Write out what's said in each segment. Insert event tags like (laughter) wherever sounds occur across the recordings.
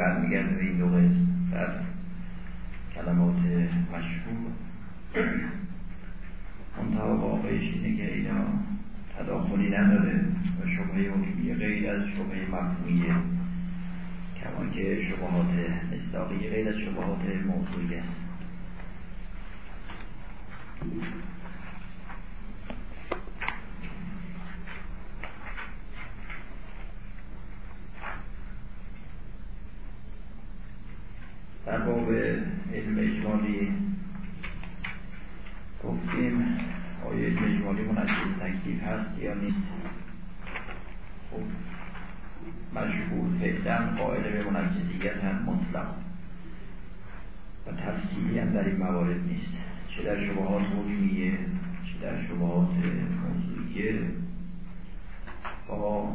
دیگه برمیگرده به این دو قسم در کلمات مشهور منتها واقعش اینه که اینا تداخلی نداره و شبهه حکمیه غیر از شبهه مفهومیه کمان که شبهات مصداقی غیر از شبهات موضوعی است در باب علم اجمالی گفتیم آیا علم اجمالی منجز تکلیف هست یا نیست خب مشهور فعلا قائل به منجزیت هم مطلق و تفصیلی هم در این موارد نیست چه در شبهات حکمیه چه در شبهات موضوعیه با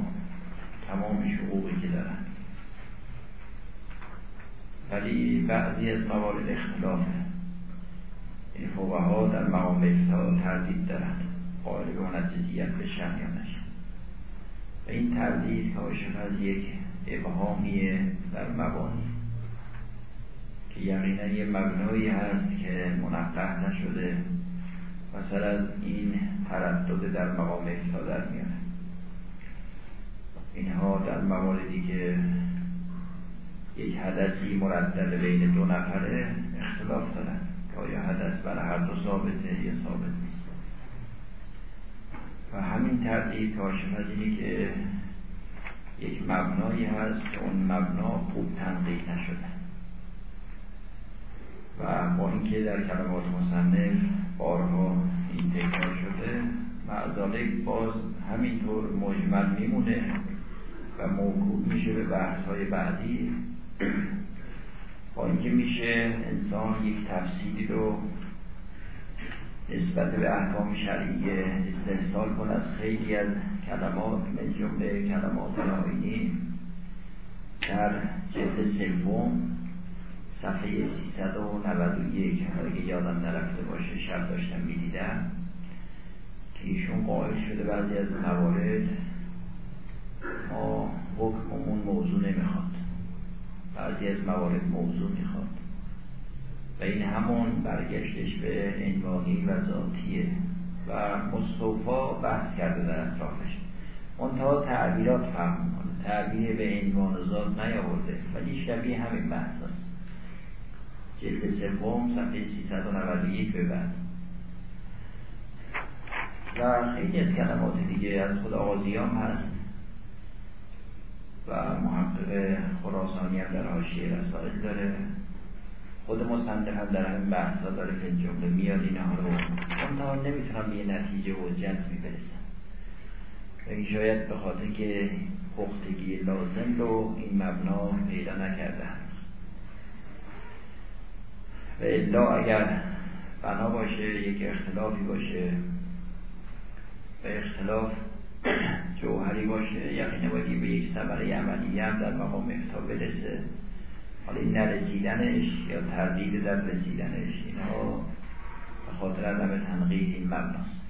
تمام شقوقی که دارن ولی بعضی از موارد اختلافه این فقها در مقام افتاد تردید دارند. قائل به منجزیت بشن یا نشن. و این تردید کاشف از یک ابهامیه در مبانی که یقینا یه مبنایی هست که منقه نشده. مثلا از این تردد در مقام افتاد در میاره اینها در مواردی که یک حدثی مردد بین دو نفره اختلاف دارن که آیا حدث برای هر دو ثابته یا ثابت نیست. و همین تردید کاشف از اینه که یک مبنایی هست که اون مبنا خوب تنقیح نشده. و با اینکه در کلمات مصنف بارها این تکرار شده معذالک باز همینطور مجمل میمونه و موکول میشه به بحث های بعدی (clears throat) با اینکه میشه انسان یک تفسیری رو نسبت به احکام شرعیه استحصال کن از خیلی از کلمات من جمله کلمات آینی در جلد سوم صفحه 391 اگه یادم نرفته باشه شب داشتم می‌دیدم که ایشون قائل شده بعضی از موارد ما حکممون موضوع نمی‌خواد. بعضی از موارد موضوع می‌خواد. و این همون برگشتش به عنوانی و ذاتیه و مصطفا بحث کرده در اطرافش. منتها تعبیرات فهم کنه تعبیر به عنوان و ذات نیاورده ولی شبیه همین بحث هست. جلد سوم صفحه 391 به بعد. و خیلی از کلمات دیگه از خود آغازیام هست. و محقق خراسانی هم در حاشیه رسائل داره. خود مصنف هم در همین بحث ها داره که جمله میاد اینها رو منتها نمی‌تونم به نتیجه و جزمی برسم. این شاید به خاطر که پختگی لازم رو این مبنا پیدا نکرده و الا اگر بنا باشه یک اختلافی باشه و اختلاف (clears throat) جوهری باشه یقینه باید به یک ثمره عملی هم در مقام افتاح برسه. حالا این نرسیدنش یا تردید در رسیدنش اینها به خاطر عدم تنقیح این مبناست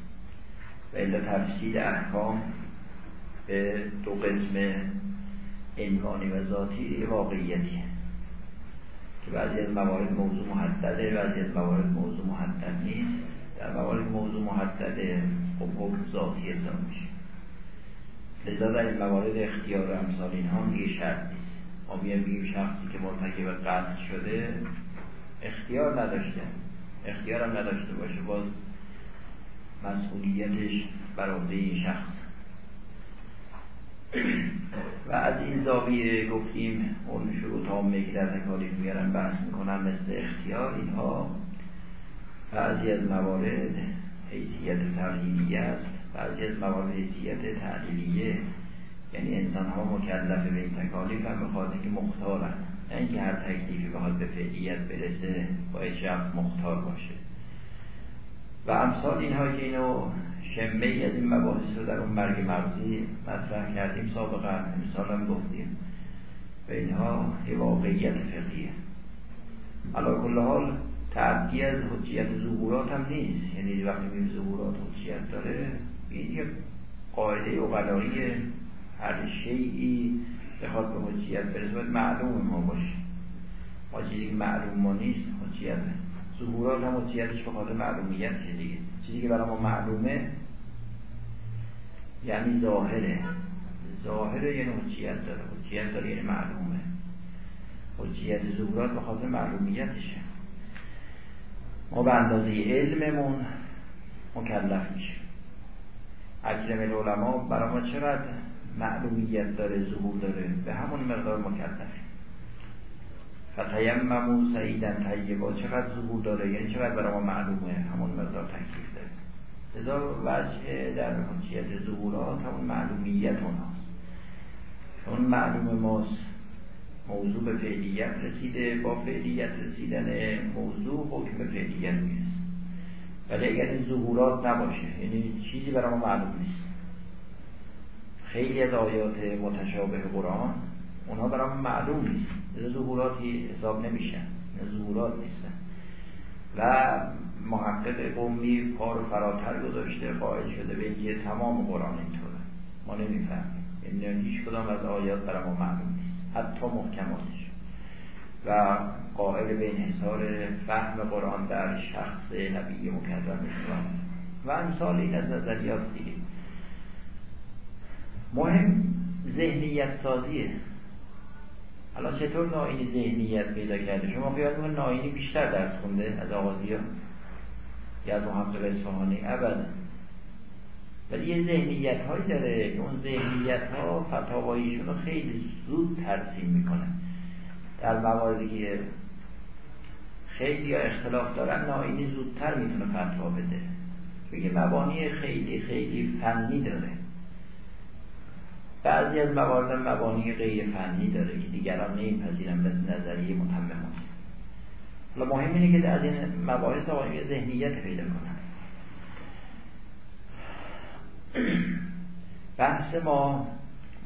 و الا تفسیر احکام به دو قسم عنوانی و ذاتی واقعیتیه. که بعضی از موارد موضوع محدده بعضی از موارد موضوع محدد نیست. در موارد موضوع محدده خب حکم ذاتی میشه. لذا در این موارد اختیار امثال اینها دیگه شرط نیست. ما میایم بگیم شخصی که مرتکب قتل شده اختیار نداشته. اختیار هم نداشته باشه. باز مسئولیتش بر عهده این شخص. و از این زاویه گفتیم اون شروط عامه که در تکالیف میارن بحث می‌کنن مثل اختیار اینها. بعضی از موارد حیثیت تغییریه است. بعضی از موارد حیثیت تعلیلیه یعنی انسان ها مکلف به این تکالیف هم بخواد که مختارن. نه اینکه هر تکلیفی بخواد به فعلیت برسه باید شخص مختار باشه. و امثال اینها که اینو شمه ای از این مباحث رو در اون مرگ مغزی مطرح کردیم سابقا. مثال هم گفتیم. و اینها واقعیت فقهیه علا کل حال تعدی از حجیت ظهورات هم نیست. یعنی وقتی میگیم ظهورات حجیت داره این یه قاعده اقلایی هر شیعی بخواد به حجیت برسه. معلوم ما باشه. ما چیزی که معلوم ما نیست حجیت ظهورات هم حجیتش به خاطر معلومیت دیگه. چیزی که برای ما معلومه یعنی ظاهره. ظاهره یعنی حجیت داره. حجیت داره یعنی معلومه. حجیت ظهورات به خاطر معلومیتشه. ما به اندازه علممون مکلف میشه اکرم العلماء برای ما چقدر معلومیت داره ظهور داره؟ به همون مقدار مکلفه فتیممو سعیدن طیبا. چقدر ظهور داره؟ یعنی چقدر برای ما معلومه؟ همون مقدار تکلیف داره. لذا وجه در حجیت ظهورات همون معلومیت اوناست. اون معلوم ماست. موضوع به فعلیت رسیده. با فعلیت رسیدن موضوع حکم فعلیت می‌رسه ولی اگر این ظهورات نباشه یعنی چیزی برای ما معلوم نیست. خیلی از آیات متشابه قرآن اونها برای معلوم نیست. ظهوراتی حساب نمیشن. ظهورات نیستن. و محقق قومی پا رو فراتر گذاشته قائل شده به اینکه تمام قرآن اینطوره. ما نمی‌فهمیم. یعنی هیچ کدام از آیات برای ما معلوم نیست. حتی محکماتش و قائل به انحصار فهم قرآن در شخص نبی مکرم اسلام و امثال این از نظریات دیگه مهم ذهنیت سازیه. حالا چطور ناینی ذهنیت پیدا کرده؟ شما خیال ناینی بیشتر درس خونده از آغازی ها؟ یا از محقق اصفهانی ابدا. ولی یه ذهنیت هایی داره که اون ذهنیت ها فتاواییشون رو خیلی زود ترسیم می‌کنه در مواردی که خیلی یا اختلاف دارن ناینی زودتر می‌تونه فتوا بده. بگه مبانی خیلی خیلی فنی داره. بعضی از موارد مبانی غیر فنی داره که دیگران نمیپذیرن مثل نظریه متممات حالا مهم اینه که از این مباحث آقای ذهنیت پیدا کنن. بحث ما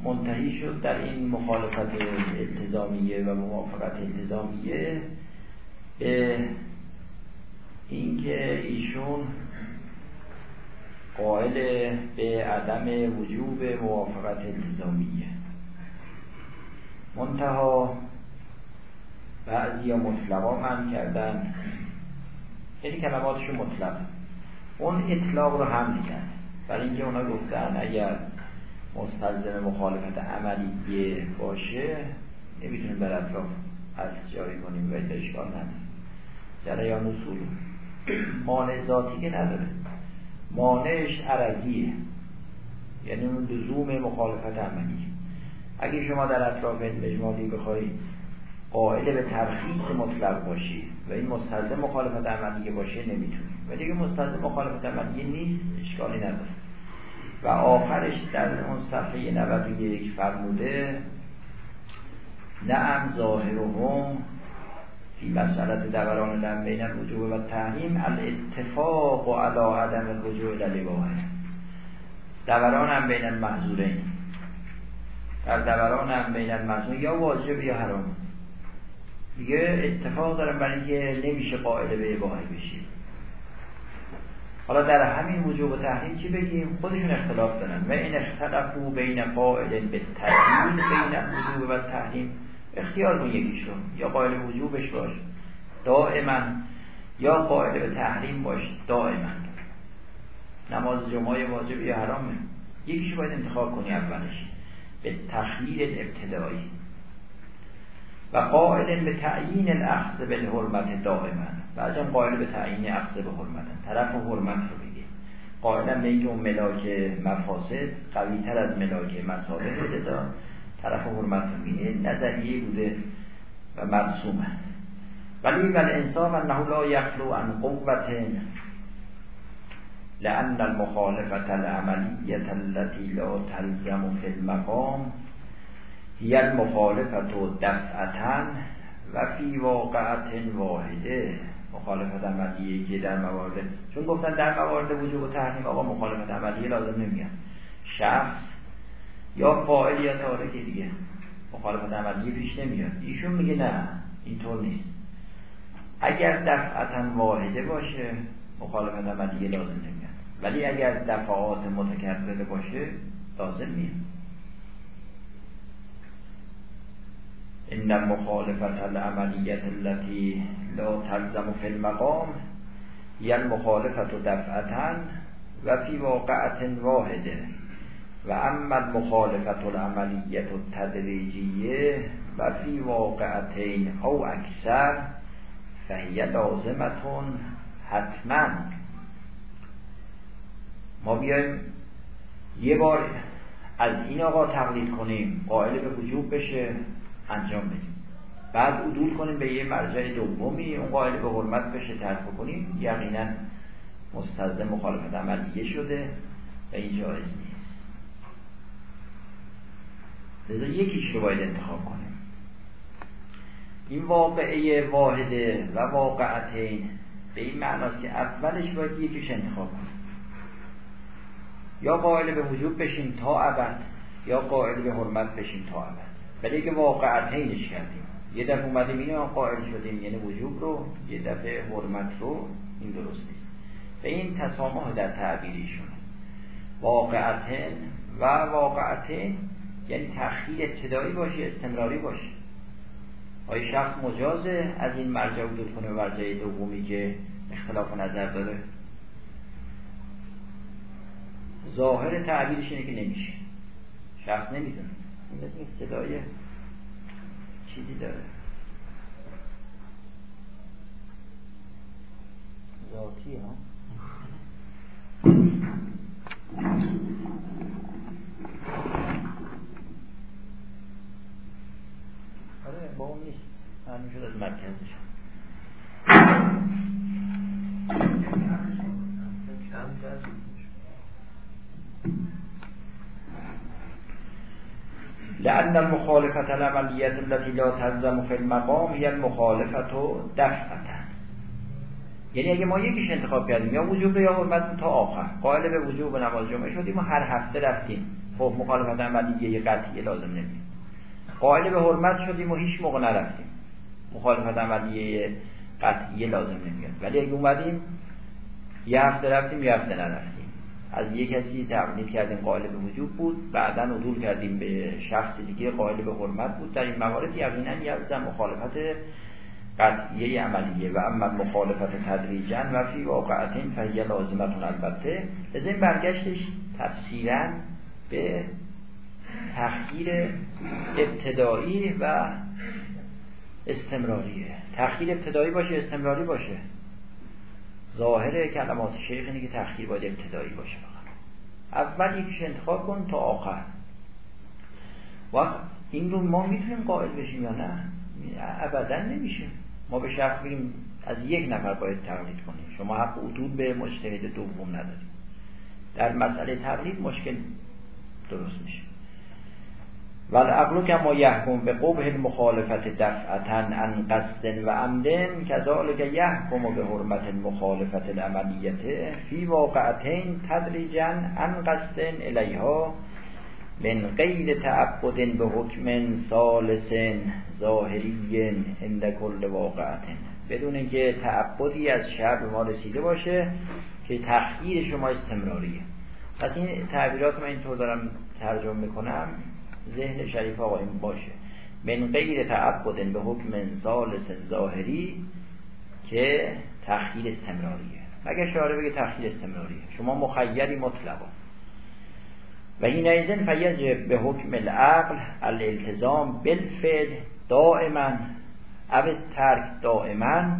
منتهی شد در این مخالفت التزامیه و موافقت التزامیه به اینکه ایشون قائل به عدم وجوب موافقت التزامیه. منتها بعضی یا مطلقا من کردن یعنی کلماتشو مطلق اون اطلاق رو هم کرد برای اینکه اونا گفتن اگر مستلزم مخالفت عملیه باشه نمی‌تونیم بر اطراف از جاری کنیم و اشکال نداره. جریان اصول مانع ذاتی که نداره. مانعش عرضیه. یعنی اون لزوم مخالفت عملی اگه شما در اطراف اجمالی بخواید قائل به ترخیص مطلق باشی و این مستلزم مخالفت عملیه باشه نمی‌تونی. ولی اگه مستلزم مخالفت عملیه نیست اشکالی نداره. و آخرش در اون صفحه 91 فرموده نعم ظاهرهم فی مسئلت دوران دم بین الوجوب و تحریم الاتفاق و علا عدم الرجوع للواحد دوران هم بین المحضورین در دوران هم بین المحضورین یا واجب یا حرام. دیگه اتفاق دارم برای اینکه نمیشه قائل به اباحه بشید حالا در همین وجوب و تحریم چی بگیم؟ خودشون اختلاف دارن. و این اختلافو بین قائل به تحریم بین وجوب و تحریم. اختیار کن یکیشون. یا قائل وجوبش باش دائما. یا قائل به تحریم باش دائما. نماز جمعه واجب یا حرامه. یکیش باید انتخاب کنی اولش. به تخییر ابتدایی. و قائل به تعیین الاخذ به حرمت دائما. بعضا قائل به تعیین اخذ به حرمت طرف حرمت رو بگه قائلا به اینکه اون ملاک مفاسد قوی تر از ملاک مصالح لذا طرف حرمت رو نظریه بوده و مرسومه ولی و الانصاف انه لا یخلو عن قوت لأن المخالفة العملية التي لا تلزم في المقام هي المخالفة دفعتا و فی واقعت واحده. مخالفت عملیه که در موارد چون گفتن در موارد وجوب و تحریم آقا مخالفت عملیه لازم نمیگن. شخص یا فاعل یا دیگه. مخالفت عملیه پیش نمیاد. ایشون میگه نه اینطور نیست. اگر دفعتا واحده باشه مخالفت عملیه لازم نمیاد. ولی اگر دفعات متکرره باشه لازم میاد ان المخالفت العملیت التي لا تلزم في المقام هي المخالفت دفعتا و فی واقعت واحده و اما المخالفت العملیت التدریجیه و فی واقعتین او اکثر فهی لازمتون حتما. ما بیایم یه بار از این آقا تقلید کنیم قائل به وجوب بشه. انجام بدیم. بعد عدول کنیم به یه مرجع دومی اون قائل به حرمت بشه ترک کنیم یقینا مستلزم مخالفت عملیه شده و این جایز نیست. لذا یکیش رو باید انتخاب کنیم. این واقعه واحده و واقعتین به این معناست که اولش باید یکیش انتخاب کنیم. یا قائل به وجود بشیم تا ابد یا قائل به حرمت بشیم تا ابد. ولی اگه واقعتینش کردیم. یه دفعه اومدیم اینو قائل شدیم یعنی وجوب رو یه دفعه حرمت رو این درست نیست. به این تسامح در تعبیریشون واقعتن و واقعتن یعنی تأخیر ابتدایی باشه استمراری باشه. آیا شخص مجازه از این مرجع عدول کنه مرجع دومی که اختلاف نظر داره. ظاهر تعبیرش اینه که نمیشه. شخص نمی‌دونه. این مثل صدای چیزی داره. ذاتی ها؟ آره با اون نیست. همین شد از مرکزش. لأن المخالفة العملية التي لا تلزم في المقام هي المخالفة دفعة. یعنی اگه ما یکیش انتخاب کردیم یا وجوب یا حرمت تا آخر. قائل به وجوب نماز جمعه شدیم و هر هفته رفتیم. خب مخالفت عملیه قطعی لازم نمید قائل به حرمت شدیم و هیچ موقع نرفتیم. مخالفت عملیه قطعی لازم نمیاد ولی اگه اومدیم یه هفته رفتیم یه هفته نرفتیم. از یک کسی تقلید کردیم قائل به وجود بود. بعدا عدول کردیم به شخص دیگه قائل به حرمت بود. در این موارد یقینا یلزم مخالفت قطعیه عملیه و اما مخالفت تدریجا و فی واقعتین فهیه لازمتون البته. از این برگشتش تفسیرا به تخییر ابتدایی و استمراریه. تخییر ابتدایی باشه استمراری باشه. ظاهر کلمات شیخ اینه که تخییر باید ابتدایی باشه فقط. اول یکیش انتخاب کن تا آخر. وقت این رو ما می‌تونیم قائل بشیم یا نه؟ ابدا نمیشه. ما به شخص بگیم از یک نفر باید تقلید کنیم. شما حق عدود به مجتهد دوم ندارید. در مسئله تقلید مشکل درست میشه. و العقل کما یحکم به قبح المخالفت دفعتا عن قصد و عمدن کذالک یحکم به حرمت المخالفت العملیت فی واقعتین تدریجا عن قصد الیها من غیر تعبد به حکم سالس ظاهری عند کل واقعت بدون اینکه تعبدی از شر ما رسیده باشه که تخییر شما استمراریه. پس این تعبیرات من اینطور دارم ترجمه می‌کنم. ذهن شریف آقایون باشه. من غیر تعبد به حکم سالس ظاهری که تخییر استمراریه. مگه شعاره بگه تخییر استمراریه؟ شما مخیری مطلقا. و این ایزن فیجب به حکم العقل الالتزام بالفعل دائما او ترک دائما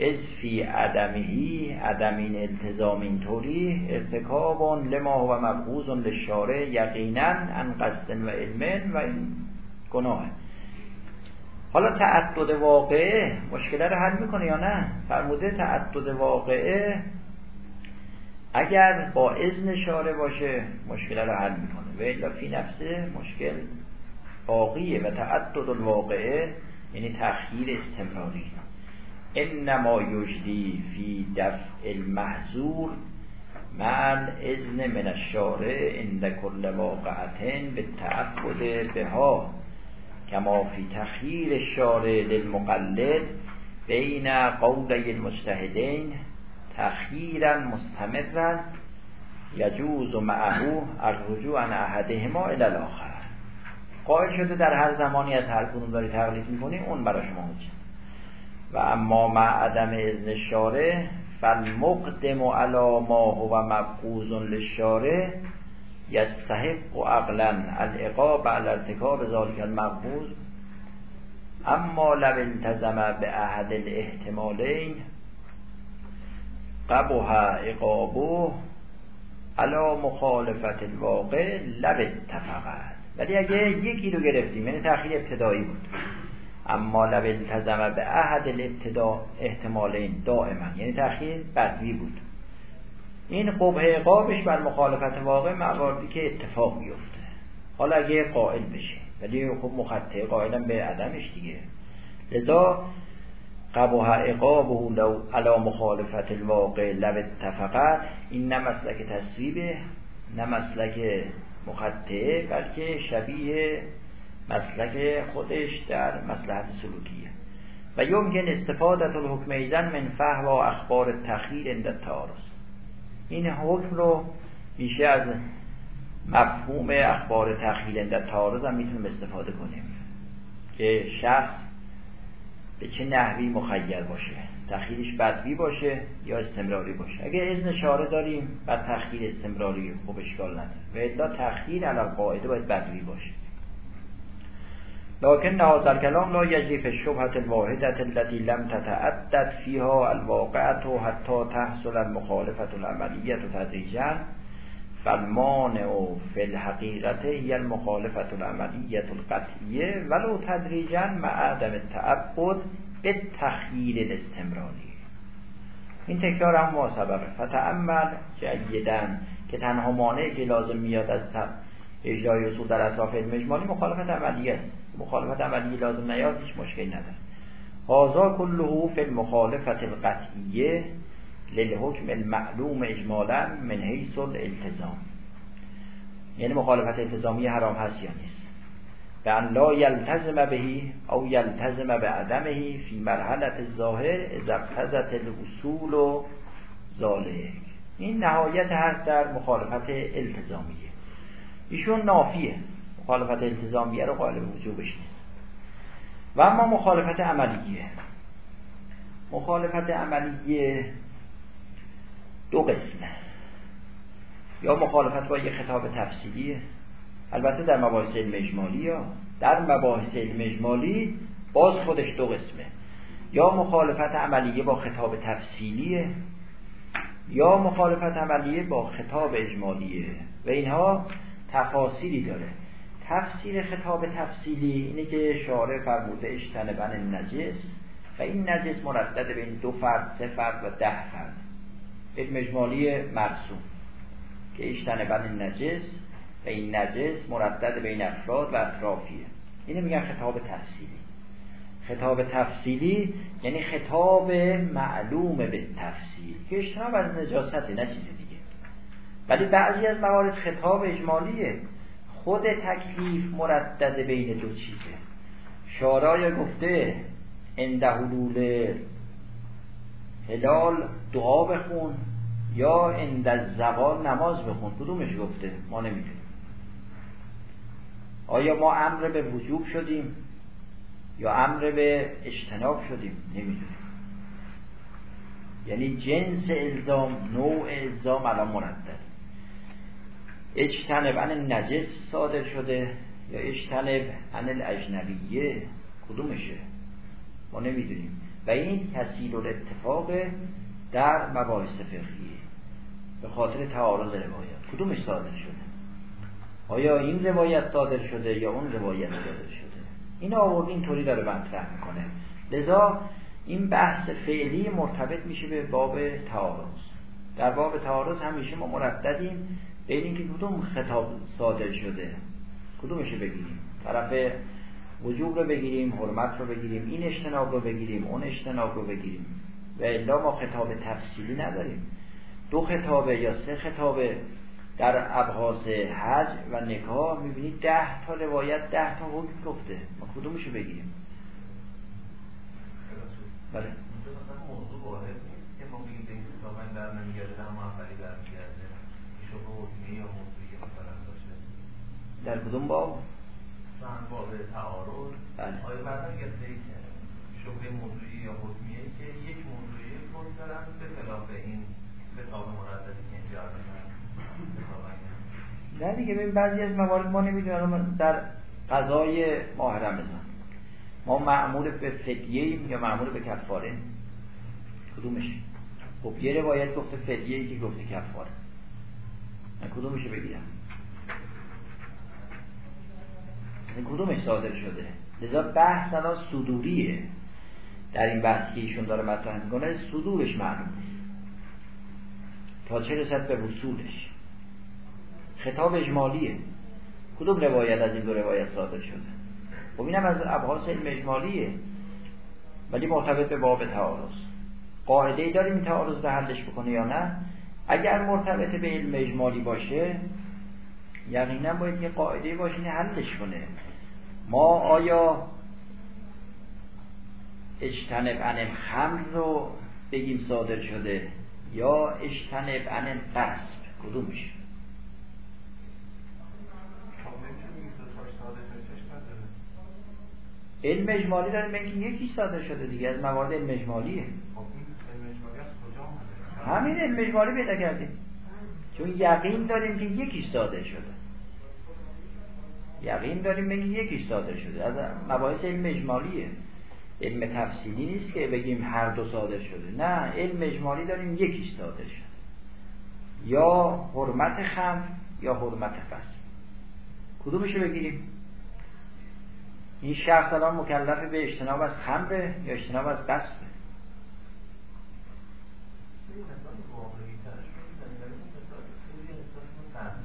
از فی عدمهی عدم این التزام اینطوری ارتکاب لما و مبغوز لشاره یقینا ان قصد و علم و این گناه. حالا تعدد واقعه مشکل رو حل می‌کنه یا نه؟ فرموده تعدد واقعه اگر با اذن شاره باشه مشکل رو حل می‌کنه. و الا فی نفسه مشکل باقیه و تعدد الواقعه یعنی تأخیر استمراری. انما یجدی فی دفع المحظور من اذن من الشارع عند کل واقعتن به تعبد بها کما فی تخییر الشارع للمقلد بین قولی المجتهدین تخییرا مستمرا یجوز معه الرجوع عن احدهما الى الاخر. قائل شده در هر زمانی از هر کنون داری تقلید می‌کنی اون برای شما حجت. و اما مع عدم اذن شارع فالمقدم علی ما هو مبقوز للشارع یستحق و عقلا العقاب على ارتکاب ذلك المقبوز اما لو التزم به احد الاحتمالین قبها عقابه علا مخالفت الواقع لب اتفقت. ولی اگه یکی رو گرفتیم یعنی تأخیر ابتدایی بود. اما لب التزم به احد الابتدا احتمالین دائما یعنی تأخیر بدوی بود. این قبه عقابش بر مخالفت واقع مواردی که اتفاق میفته حالا اگه قائل بشه. ولی خب مخطه قائلم به عدمش دیگه. لذا قبوه عقابه لو علا مخالفت الواقع لو اتفقت این نه مسلک تصویبه نه مسلک مخطعه بلکه شبیه مسلک خودش در مسلحت سلوکیه. و یمکن استفادت الحکم ایزن من فهم و اخبار تخییر اند تعارض. این حکم رو میشه از مفهوم اخبار تخییر اند تعارض هم می‌تونیم استفاده کنیم. که شخص به چه نحوی مخیر باشه؟ تخییرش بدوی باشه یا استمراری باشه؟ اگه اذن شاره داریم بر تخییر استمراری خوب اشکال نداره. و الا تخییر علی قاعده باید بدوی باشه. لكن هذا الكلام لا يجري في الشبهة الواحدة التي لم تتعدد فيها الواقعة حتى تحصل المخالفة العملية تدريجا. فالمانع في الحقيقة هي المخالفة العملية القطعية ولو تدريجا مع عدم التعبد به تخییر الاستمراری این تکرار هم ما فتعمل جیدن که تنها مانعی که لازم میاد از اجرای اصول در اطراف علم اجمالی مخالفت عملی است مخالفت عملی لازم نیاد هیچ مشکلی نداره. هازا کله فی المخالفت القطعیه للحکم المعلوم اجمالا من حیث الالتزام. یعنی مخالفت التزامی حرام هست یا نیست؟ به ان لا یلتزم بهی او یلتزم به عدمه فی مرحلت ظاهر اقتضت الاصول و ذالک این نهایت هست در مخالفت التزامیه. ایشون نافیه. مخالفت التزامیه رو قائل وجوبش نیست و اما مخالفت عملیه. مخالفت عملیه دو قسمه. یا مخالفت با یه خطاب تفصیلیه البته در مباحث علم اجمالی یا در مباحث علم اجمالی باز خودش دو قسمه. یا مخالفت عملیه با خطاب تفصیلیه یا مخالفت عملیه با خطاب اجمالیه و اینها تفاصیلی داره. تفسیر خطاب تفصیلی اینه که شارع فرموده اجتنبن نجس و این نجس مردد بین دو فرد سه فرد و ده فرد. علم اجمالی مرسوم که اجتنبن نجس و این نجس مردد بین افراد و اطرافیه. اینو میگن خطاب تفصیلی. خطاب تفصیلی یعنی خطاب معلوم به تفصیل که اجتناب از نجاست نه چیز دیگه. ولی بعضی از موارد خطاب اجمالیه. خود تکلیف مردد بین دو چیزه. شارای گفته اند حلول هلال دعا بخون یا اند نماز بخون. کدومش گفته؟ ما نمی‌دونیم. آیا ما امر به وجوب شدیم یا امر به اجتناب شدیم؟ نمی‌دونیم. یعنی جنس الزام نوع الزام الان مردد اجتنب عن نجس صادر شده یا اجتنب عن الاجنبیه کدومشه؟ ما نمی‌دونیم. و این تسیل اتفاق در مباحث فقهیه. به خاطر تعارض روایت کدومش صادر شده؟ آیا این روایت صادر شده یا اون روایت صادر شده؟ این آورد اینطوری داره مطرح می‌کنه. لذا این بحث فعلی مرتبط میشه به باب تعارض. در باب تعارض همیشه ما مرددیم. بین اینکه کدوم خطاب صادر شده کدومش بگیریم؟ طرف وجوب رو بگیریم حرمت رو بگیریم این اجتناب رو بگیریم اون اجتناب رو بگیریم. و الا ما خطاب تفصیلی نداریم. دو خطابه یا سه خطابه در ابحاث حج و نکاح می‌بینید ده تا روایت ده تا حکم گفته. ما کدومش رو بگیریم بله موضوع وارد نیست که ما بگیم به این کتاب در نمیگرده هم اولی برمیگرده شبه حکمی یا موضوعی مثلا باشه در کدوم باب؟ باب تعارض. بله. آیا شبه موضوعی یا حکمیه که یک موضوعی فرض دارن به خلاف این کتاب مرددی که اینجا نه دیگه ببین بعضی از موارد ما نمی‌دونم در قضای ماه رمضان ما معمول به فدیه ایم یا معمول به کفاره؟ کدومش؟ خب یه روایت گفته فدیه ای که گفته کفاره. من کدومش بگیرم این کدومش صادر شده؟ لذا بحث الان صدوریه. در این بحثی که ایشون داره مطرح می‌کنه صدورش معلوم نیست. تا چه رسد به وصولش. خطاب اجمالیه کدوم روایت از این دو روایت صادر شده؟ خب اینم از ابحاث علم اجمالیه. ولی مرتبط به باب تعارض. قاعده ای داریم این تعارض حلش بکنه یا نه؟ اگر مرتبط به علم اجمالی باشه یقینا باید یه قاعده باشه حلش کنه. ما آیا اجتنب عن خمر رو بگیم صادر شده یا اجتنب عن قصد کدومش؟ علم اجمالی داریم اینکه یکی صادر شده دیگه از موارد علم اجمالیه. همین علم اجمالی پیدا کردیم. چون یقین داریم که یکی صادر شده. یقین داریم بگیم یکی صادر شده. از مباحث علم اجمالیه. علم تفصیلی نیست که بگیم هر دو صادر شده. نه علم اجمالی داریم یکیش صادر شده. یا حرمت خم یا حرمت قصد کدومشو بگیریم؟ این شخص الان مکلف به اجتناب از خمره یا اجتناب از قصده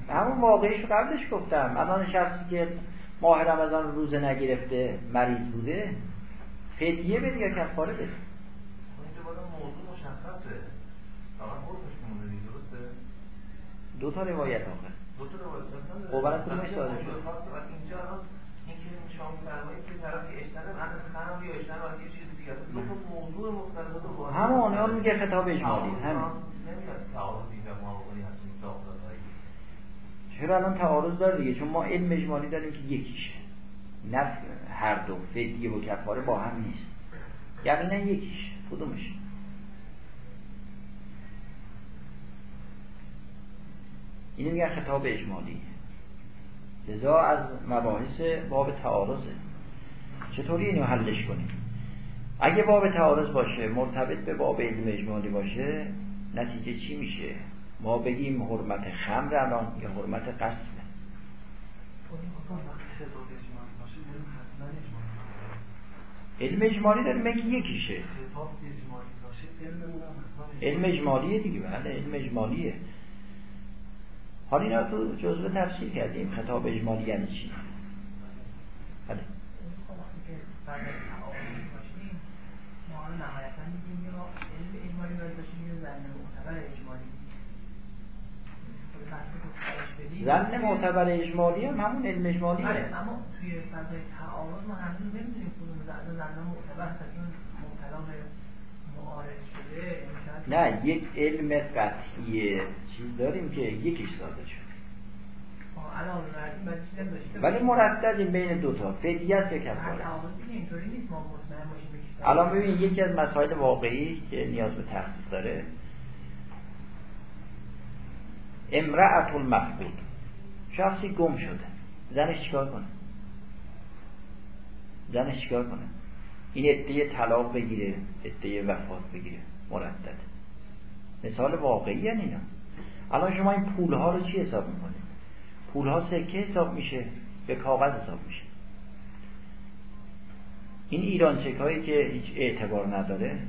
همون واقعیش قبلش گفتم. الان شخصی که ماه رمضان روزه نگرفته مریض بوده فدیه بده یا کفاره بده دو تا روایت آخر. دو تا روایت برای کدومش صادر شد اینجا اینکه شما میفرمایید که طرف اجتناب عن خراب یا اجتناب یه چیز دیگه دو تا موضوع مختلف رو همون اون میگه خطاب اجمالی همین. نمیاد. چرا الان تعارض داره دیگه؟ چون ما علم اجمالی داریم که یکیشه. نه هر دو فدیه و کفاره با هم نیست. یقینا یکیش کدومش؟ اینو میگن خطاب اجمالی. لذا از مباحث باب تعارضه. چطوری اینو حلش کنیم؟ اگه باب تعارض باشه مرتبط به باب علم اجمالی باشه نتیجه چی میشه؟ ما بگیم حرمت خمر الان یا حرمت قصد علم اجمالی داریم بگی یکیشه؟ علم اجمالیه دیگه بله علم اجمالیه. حالا اینا تو جزء تفسیر کردیم خطاب اجمالی یعنی چی؟ بله. زن معتبر اجمالی هم همون علم اجمالیه اما توی فضای تعارض ما هنوز نمی‌دونیم کدوم زن زن معتبر هست این مبتلا به معارض شده نه یک علم قطعی چیز داریم که یکیش ساده شده. ولی مرددیم بین دوتا فدیه است کفاره الان ببین یکی از مسائل واقعی که نیاز به تحقیق داره امرأت المفقود شخصی گم شده. زنش چیکار کنه؟ زنش چیکار کنه؟ این عده طلاق بگیره عده وفات بگیره مردد مثال واقعی یعنی اینا. الان شما این پول ها رو چی حساب می‌کنید؟ پول ها سکه حساب میشه به کاغذ حساب میشه؟ این ایران هایی که هیچ اعتبار نداره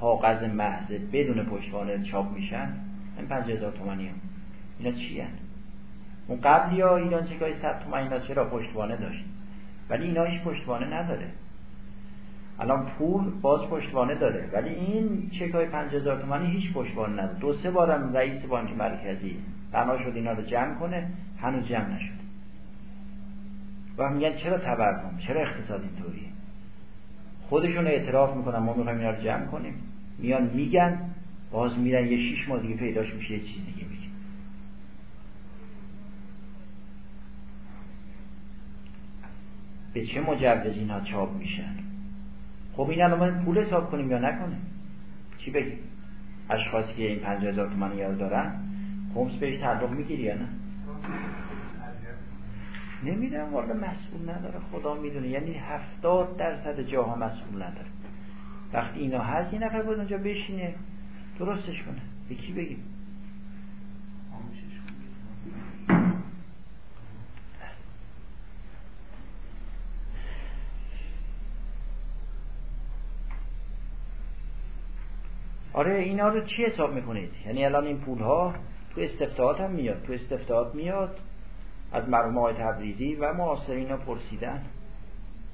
کاغذ محض بدون پشتوانه چاپ میشن این پنج هزار تومنی هم. اینا چی هن؟ اون قبلی ها ایران های ست تومن اینا چرا پشتوانه داشت. ولی اینا هیچ پشتوانه نداره. الان پول باز پشتوانه داره. ولی این چک های پنج هزار تومنی هیچ پشتوانه نداره. دو سه بارم رئیس بانک مرکزی بنا شد اینا رو جمع کنه هنوز جمع نشد و میگن چرا تورم؟ چرا اقتصاد اینطوریه؟ خودشون اعتراف می‌کنن ما می‌خوایم اینا رو جمع کنیم. میان میگن باز میرن یه شیش ماه دیگه پیداش میشه یه چیز دیگه میگه به چه مجوز اینا چاپ میشن؟ خب این الان پول حساب کنیم یا نکنیم؟ چی بگیم؟ اشخاصی که این پنج هزار تومن یاد دارن خمس بهش تعلق می‌گیری یا نه؟ نمی‌دونم والا مسئول نداره. خدا می‌دونه. یعنی هفتاد درصد جاها مسئول نداره. وقتی اینا هست یه نفر بود اونجا بشینه درستش کنه. به کی بگیم؟ آره اینا رو چی حساب می‌کنید؟ یعنی الان این پول ها تو استفتاحات هم میاد. تو استفتاحات میاد از مرحوم های تبریزی و معاصرین پرسیدن.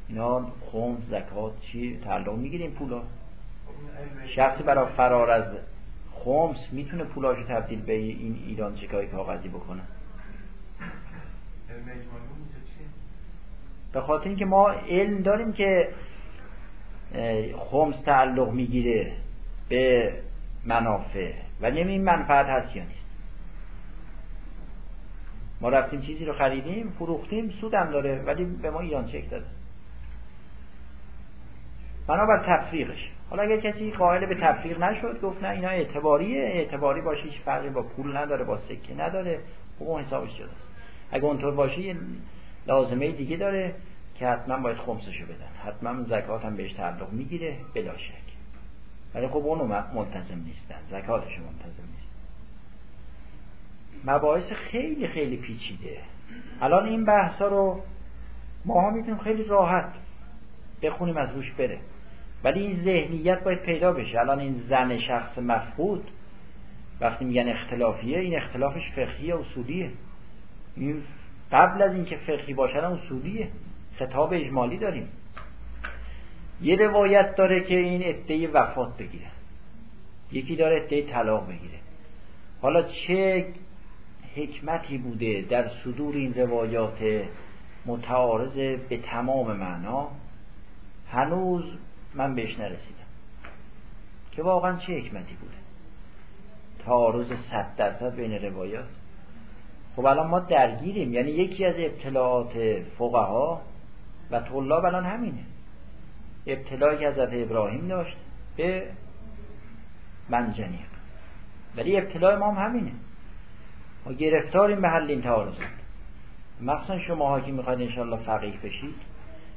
اینا خم زکات چی تعلق می‌گیریم پولا؟ شخصی برای فرار از خمس می‌تونه پولاشو تبدیل به این ایران چکای کاغذی بکنه؟ به خاطر اینکه ما علم داریم که خمس تعلق می‌گیره. به منافع. ولی این منفعت هست یا نیست. ما رفتیم چیزی رو خریدیم فروختیم سودم داره ولی به ما ایران چک داده. بنابر تفریقش. حالا اگر کسی قائل به تفریق نشد گفت نه اینا اعتباریه اعتباری باشه هیچ فرقی با پول نداره با سکه نداره. خب اون حسابش شده اگه اونطور باشه یه لازمه دیگه داره که حتما باید خمسشو بدن. حتما زکات هم بهش تعلق می‌گیره بلا شک ولی خب اونو ملتزم نیستن. زکاتش ملتزم نیست. مباحث خیلی خیلی پیچیده. الان این بحثا رو ما ها می‌تونیم خیلی راحت بخونیم از روش بره. ولی این ذهنیت باید پیدا بشه. الان این زن شخص مفقود وقتی میگن اختلافیه این اختلافش فقهی اصولیه. قبل از اینکه فقهی باشه اصولیه. خطاب اجمالی داریم. یه روایت داره که این عده وفات بگیره. یکی داره عده طلاق بگیره حالا چه حکمتی بوده در صدور این روایات متعارض به تمام معنا؟ هنوز من بهش نرسیدم. که واقعا چه حکمتی بوده؟ تعارض صد درصد بین روایات؟ خب الان ما درگیریم. یعنی یکی از ابتلاعات فقها و طلاب الان همینه. ابتلایی که حضرت ابراهیم داشت به منجنیق. ولی ابتلای ما هم همینه. ما گرفتاریم به حل این تعارض. مخصوصا شما که می‌خواید انشالله فقیه بشید